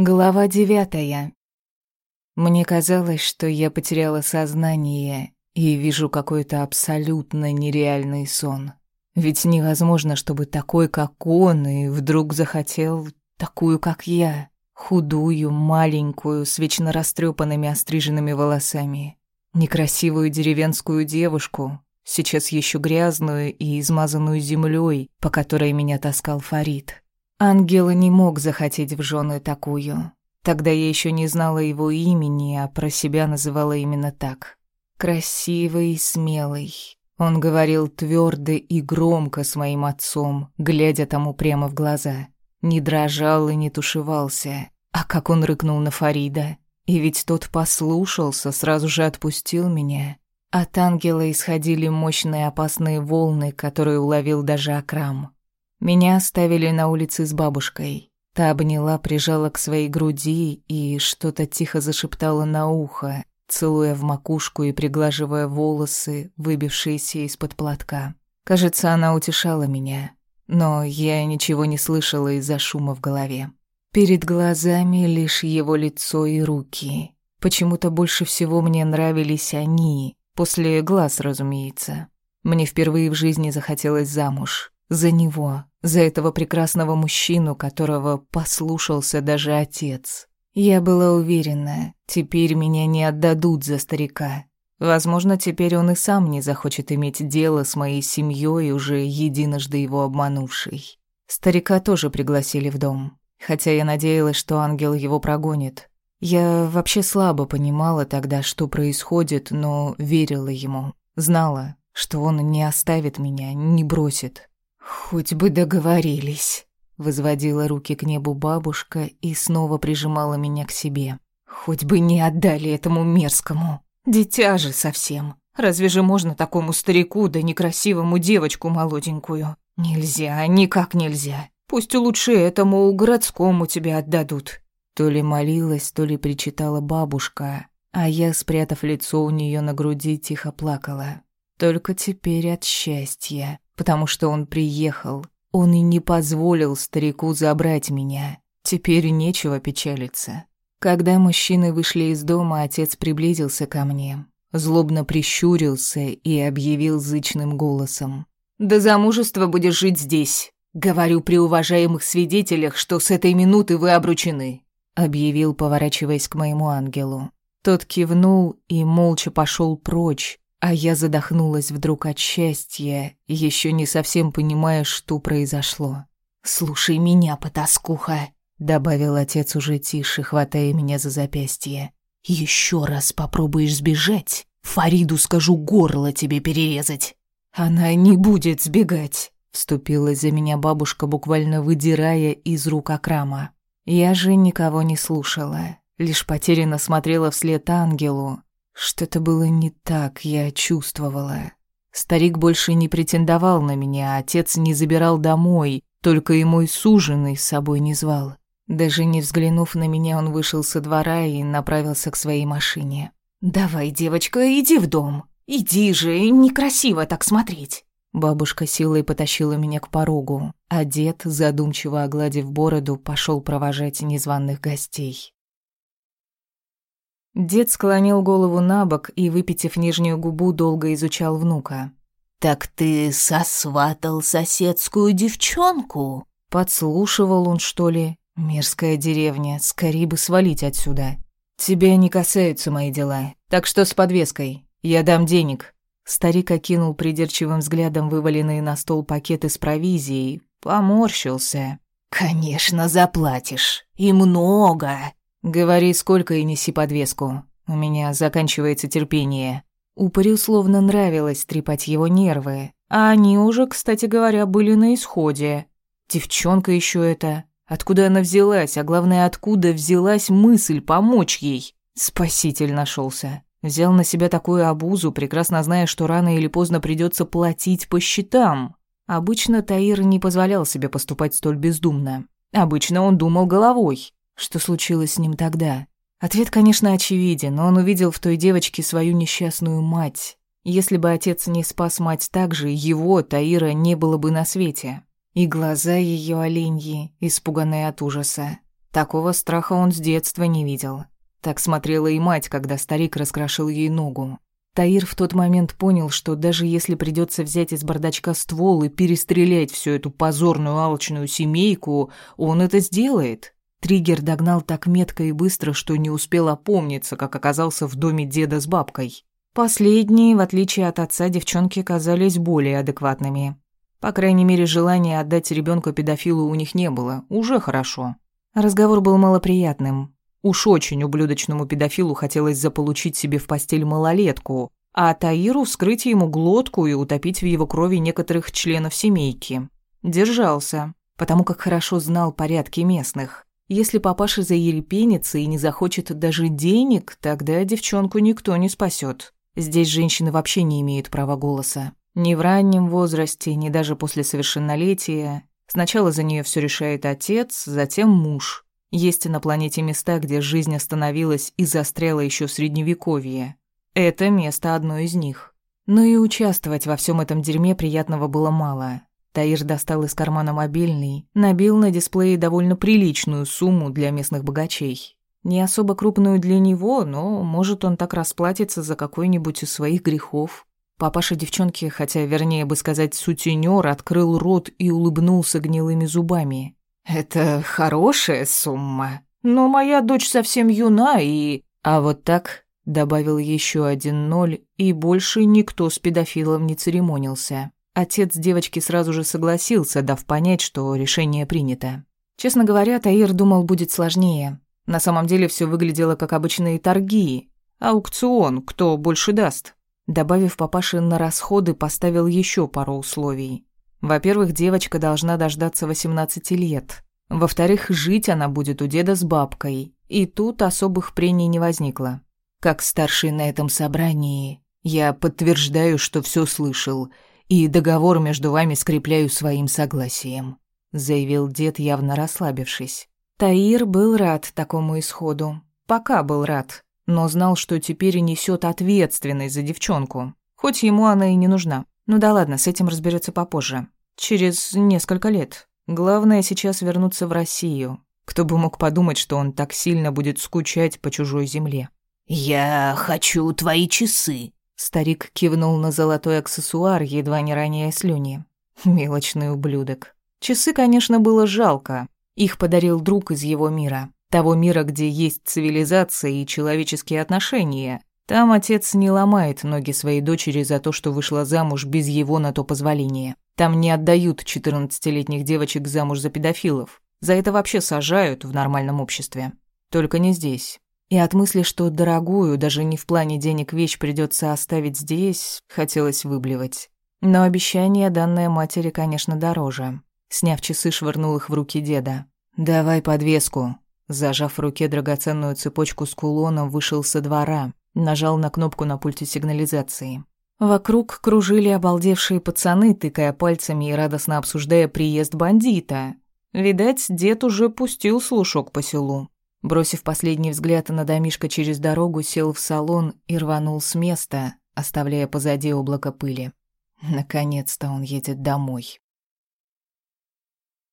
Глава девятая. Мне казалось, что я потеряла сознание и вижу какой-то абсолютно нереальный сон. Ведь невозможно, чтобы такой, как он, и вдруг захотел такую, как я, худую, маленькую, с вечно растрепанными остриженными волосами, некрасивую деревенскую девушку, сейчас еще грязную и измазанную землей, по которой меня таскал Фарид. Ангела не мог захотеть в жены такую. Тогда я еще не знала его имени, а про себя называла именно так. Красивый и смелый. Он говорил твердо и громко с моим отцом, глядя тому прямо в глаза. Не дрожал и не тушевался. А как он рыкнул на Фарида. И ведь тот послушался, сразу же отпустил меня. От ангела исходили мощные опасные волны, которые уловил даже Акрам. Меня оставили на улице с бабушкой. Та обняла, прижала к своей груди и что-то тихо зашептала на ухо, целуя в макушку и приглаживая волосы, выбившиеся из-под платка. Кажется, она утешала меня, но я ничего не слышала из-за шума в голове. Перед глазами лишь его лицо и руки. Почему-то больше всего мне нравились они, после глаз, разумеется. Мне впервые в жизни захотелось замуж. За него, за этого прекрасного мужчину, которого послушался даже отец. Я была уверена, теперь меня не отдадут за старика. Возможно, теперь он и сам не захочет иметь дело с моей семьей, уже единожды его обманувшей. Старика тоже пригласили в дом, хотя я надеялась, что ангел его прогонит. Я вообще слабо понимала тогда, что происходит, но верила ему. Знала, что он не оставит меня, не бросит. «Хоть бы договорились», — возводила руки к небу бабушка и снова прижимала меня к себе. «Хоть бы не отдали этому мерзкому. Дитя же совсем. Разве же можно такому старику да некрасивому девочку молоденькую? Нельзя, никак нельзя. Пусть лучше этому городскому тебя отдадут». То ли молилась, то ли причитала бабушка, а я, спрятав лицо у нее на груди, тихо плакала. Только теперь от счастья потому что он приехал. Он и не позволил старику забрать меня. Теперь нечего печалиться. Когда мужчины вышли из дома, отец приблизился ко мне, злобно прищурился и объявил зычным голосом. «До замужества будешь жить здесь. Говорю при уважаемых свидетелях, что с этой минуты вы обручены», объявил, поворачиваясь к моему ангелу. Тот кивнул и молча пошел прочь, а я задохнулась вдруг от счастья, еще не совсем понимая, что произошло. «Слушай меня, потаскуха», — добавил отец уже тише, хватая меня за запястье. «Еще раз попробуешь сбежать, Фариду скажу горло тебе перерезать». «Она не будет сбегать», — вступилась за меня бабушка, буквально выдирая из рук Акрама. Я же никого не слушала, лишь потерянно смотрела вслед ангелу, что-то было не так, я чувствовала. Старик больше не претендовал на меня, отец не забирал домой, только и мой суженый с собой не звал. Даже не взглянув на меня, он вышел со двора и направился к своей машине. «Давай, девочка, иди в дом. Иди же, некрасиво так смотреть». Бабушка силой потащила меня к порогу, а дед, задумчиво огладив бороду, пошел провожать незваных гостей. Дед склонил голову на бок и, выпитив нижнюю губу, долго изучал внука. «Так ты сосватал соседскую девчонку?» Подслушивал он, что ли? Мерзкая деревня, скорее бы свалить отсюда. Тебя не касаются мои дела, так что с подвеской. Я дам денег. Старик окинул придирчивым взглядом вываленные на стол пакеты с провизией, поморщился. «Конечно, заплатишь. И много. «Говори, сколько и неси подвеску. У меня заканчивается терпение». Упырю словно нравилось трепать его нервы, а они уже, кстати говоря, были на исходе. Девчонка еще это. Откуда она взялась, а главное, откуда взялась мысль помочь ей? Спаситель нашелся. Взял на себя такую обузу, прекрасно зная, что рано или поздно придется платить по счетам. Обычно Таир не позволял себе поступать столь бездумно. Обычно он думал головой. Что случилось с ним тогда? Ответ, конечно, очевиден, но он увидел в той девочке свою несчастную мать. Если бы отец не спас мать так же, его, Таира, не было бы на свете. И глаза ее оленьи, испуганные от ужаса. Такого страха он с детства не видел. Так смотрела и мать, когда старик раскрошил ей ногу. Таир в тот момент понял, что даже если придется взять из бардачка ствол и перестрелять всю эту позорную алчную семейку, он это сделает. Триггер догнал так метко и быстро, что не успел опомниться, как оказался в доме деда с бабкой. Последние, в отличие от отца, девчонки казались более адекватными. По крайней мере, желания отдать ребенка педофилу у них не было. Уже хорошо. Разговор был малоприятным. Уж очень ублюдочному педофилу хотелось заполучить себе в постель малолетку, а Таиру вскрыть ему глотку и утопить в его крови некоторых членов семейки. Держался, потому как хорошо знал порядки местных. Если папаша заерепенится и не захочет даже денег, тогда девчонку никто не спасет. Здесь женщины вообще не имеют права голоса. Ни в раннем возрасте, ни даже после совершеннолетия. Сначала за нее все решает отец, затем муж. Есть на планете места, где жизнь остановилась и застряла еще в средневековье. Это место одно из них. Но и участвовать во всем этом дерьме приятного было мало. Таир достал из кармана мобильный, набил на дисплее довольно приличную сумму для местных богачей. Не особо крупную для него, но, может, он так расплатится за какой-нибудь из своих грехов. Папаша девчонки, хотя, вернее бы сказать, сутенёр, открыл рот и улыбнулся гнилыми зубами. «Это хорошая сумма, но моя дочь совсем юна и...» А вот так добавил еще один ноль, и больше никто с педофилом не церемонился. Отец девочки сразу же согласился, дав понять, что решение принято. Честно говоря, Таир думал, будет сложнее. На самом деле все выглядело как обычные торги. Аукцион, кто больше даст. Добавив папаше на расходы, поставил еще пару условий. Во-первых, девочка должна дождаться 18 лет. Во-вторых, жить она будет у деда с бабкой. И тут особых прений не возникло. Как старший на этом собрании, я подтверждаю, что все слышал, и договор между вами скрепляю своим согласием», — заявил дед, явно расслабившись. Таир был рад такому исходу. Пока был рад, но знал, что теперь несет ответственность за девчонку. Хоть ему она и не нужна. Ну да ладно, с этим разберется попозже. Через несколько лет. Главное сейчас вернуться в Россию. Кто бы мог подумать, что он так сильно будет скучать по чужой земле. «Я хочу твои часы», — старик кивнул на золотой аксессуар, едва не роняя слюни. Мелочный ублюдок. Часы, конечно, было жалко, их подарил друг из его мира. Того мира, где есть цивилизация и человеческие отношения. Там отец не ломает ноги своей дочери за то, что вышла замуж без его на то позволения. Там не отдают 14-летних девочек замуж за педофилов. За это вообще сажают в нормальном обществе. Только не здесь. И от мысли, что дорогую, даже не в плане денег вещь придется оставить здесь, хотелось выблевать. Но обещание, данное матери, конечно, дороже. Сняв часы, швырнул их в руки деда. «Давай подвеску». Зажав в руке драгоценную цепочку с кулоном, вышел со двора. Нажал на кнопку на пульте сигнализации. Вокруг кружили обалдевшие пацаны, тыкая пальцами и радостно обсуждая приезд бандита. Видать, дед уже пустил слушок по селу. Бросив последний взгляд на домишко через дорогу, сел в салон и рванул с места, оставляя позади облако пыли. Наконец-то он едет домой.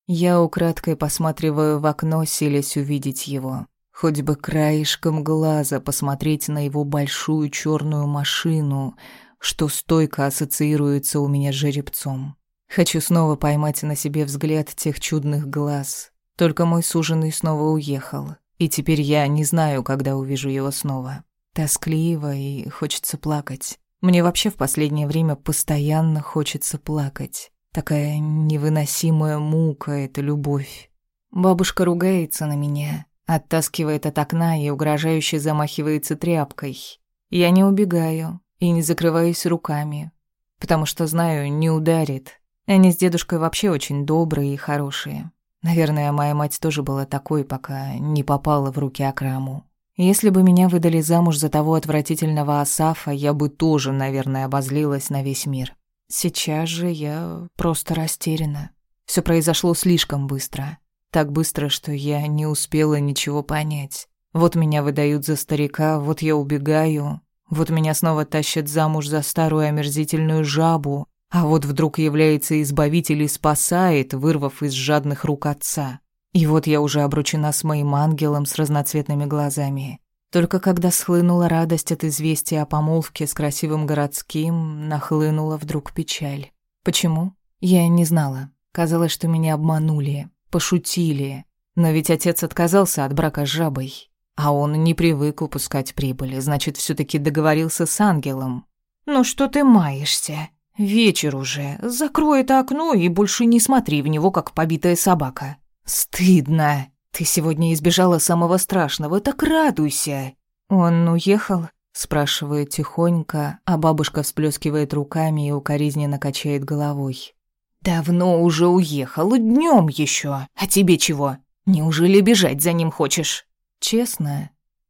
Я украдкой посматриваю в окно, селись увидеть его. Хоть бы краешком глаза посмотреть на его большую черную машину, что стойко ассоциируется у меня с жеребцом. Хочу снова поймать на себе взгляд тех чудных глаз. Только мой суженый снова уехал, и теперь я не знаю, когда увижу его снова. Тоскливо и хочется плакать. Мне вообще в последнее время постоянно хочется плакать. Такая невыносимая мука эта любовь. Бабушка ругается на меня, оттаскивает от окна и угрожающе замахивается тряпкой. Я не убегаю и не закрываюсь руками, потому что знаю, не ударит. Они с дедушкой вообще очень добрые и хорошие. Наверное, моя мать тоже была такой, пока не попала в руки Акраму. Если бы меня выдали замуж за того отвратительного Асафа, я бы тоже, наверное, обозлилась на весь мир. Сейчас же я просто растеряна. Все произошло слишком быстро. Так быстро, что я не успела ничего понять. Вот меня выдают за старика, вот я убегаю. Вот меня снова тащат замуж за старую омерзительную жабу. А вот вдруг является избавитель и спасает, вырвав из жадных рук отца. И вот я уже обручена с моим ангелом с разноцветными глазами. Только когда схлынула радость от известия о помолвке с красивым городским, нахлынула вдруг печаль. Почему? Я не знала. Казалось, что меня обманули, пошутили. Но ведь отец отказался от брака с жабой. А он не привык упускать прибыли, значит, все таки договорился с ангелом. «Ну что ты маешься? Вечер уже. Закрой это окно и больше не смотри в него, как побитая собака. Стыдно. Ты сегодня избежала самого страшного, так радуйся». «Он уехал?» — спрашивает тихонько, а бабушка всплескивает руками и укоризненно качает головой. «Давно уже уехал, днем еще. А тебе чего? Неужели бежать за ним хочешь?» Честно,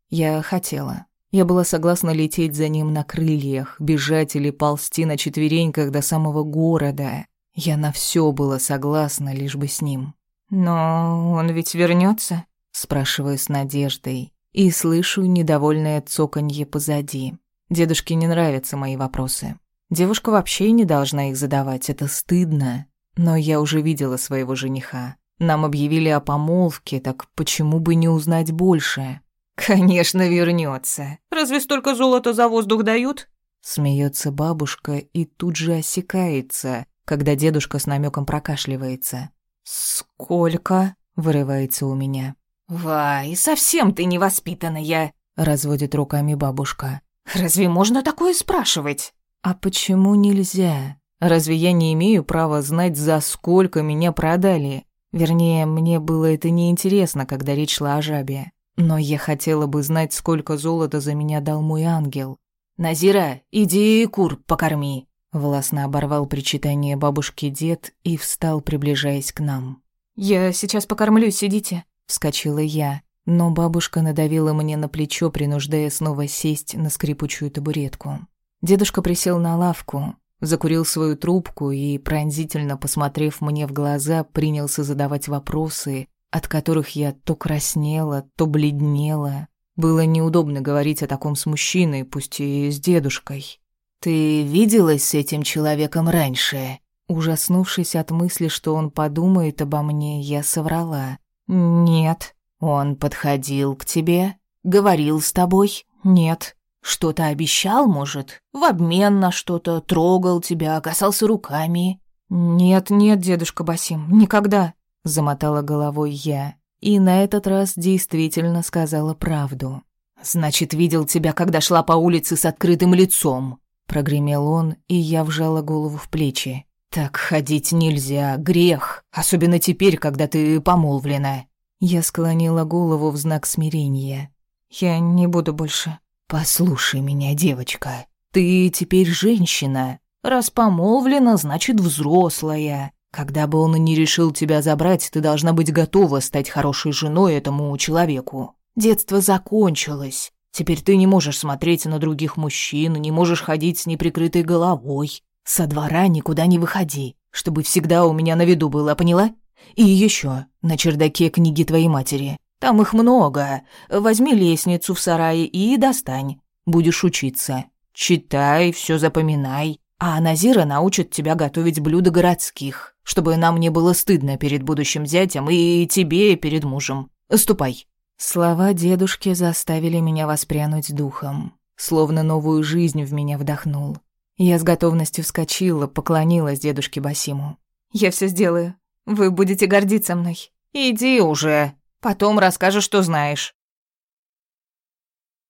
я хотела. Я была согласна лететь за ним на крыльях, бежать или ползти на четвереньках до самого города. Я на все была согласна, лишь бы с ним. «Но он ведь вернется? спрашиваю с надеждой. И слышу недовольное цоканье позади. Дедушке не нравятся мои вопросы. Девушка вообще не должна их задавать, это стыдно. Но я уже видела своего жениха. Нам объявили о помолвке, так почему бы не узнать больше? Конечно, вернется. Разве столько золота за воздух дают? Смеется бабушка и тут же осекается, когда дедушка с намеком прокашливается. Сколько? вырывается у меня. Вай, совсем ты невоспитанная, разводит руками бабушка. Разве можно такое спрашивать? А почему нельзя? Разве я не имею права знать, за сколько меня продали? Вернее, мне было это неинтересно, когда речь шла о жабе. Но я хотела бы знать, сколько золота за меня дал мой ангел. «Назира, иди кур покорми!» Властно оборвал причитание бабушки дед и встал, приближаясь к нам. «Я сейчас покормлю, сидите», — вскочила я. Но бабушка надавила мне на плечо, принуждая снова сесть на скрипучую табуретку. Дедушка присел на лавку, закурил свою трубку и, пронзительно посмотрев мне в глаза, принялся задавать вопросы, от которых я то краснела, то бледнела. Было неудобно говорить о таком с мужчиной, пусть и с дедушкой. «Ты виделась с этим человеком раньше?» Ужаснувшись от мысли, что он подумает обо мне, я соврала. «Нет». «Он подходил к тебе? Говорил с тобой?» «Нет». Что-то обещал, может? В обмен на что-то трогал тебя, касался руками?» «Нет, нет, дедушка Басим, никогда», — замотала головой я. И на этот раз действительно сказала правду. «Значит, видел тебя, когда шла по улице с открытым лицом», — прогремел он, и я вжала голову в плечи. «Так ходить нельзя, грех, особенно теперь, когда ты помолвлена». Я склонила голову в знак смирения. «Я не буду больше», «Послушай меня, девочка, ты теперь женщина. Раз помолвлена, значит взрослая. Когда бы он и не решил тебя забрать, ты должна быть готова стать хорошей женой этому человеку. Детство закончилось. Теперь ты не можешь смотреть на других мужчин, не можешь ходить с неприкрытой головой. Со двора никуда не выходи, чтобы всегда у меня на виду было, поняла? И еще на чердаке книги твоей матери. Там их много. Возьми лестницу в сарае и достань. Будешь учиться. Читай, все запоминай. А Назира научит тебя готовить блюда городских, чтобы нам не было стыдно перед будущим зятем и тебе перед мужем. Ступай». Слова дедушки заставили меня воспрянуть духом, словно новую жизнь в меня вдохнул. Я с готовностью вскочила, поклонилась дедушке Басиму. «Я все сделаю. Вы будете гордиться мной. Иди уже», Потом расскажешь, что знаешь».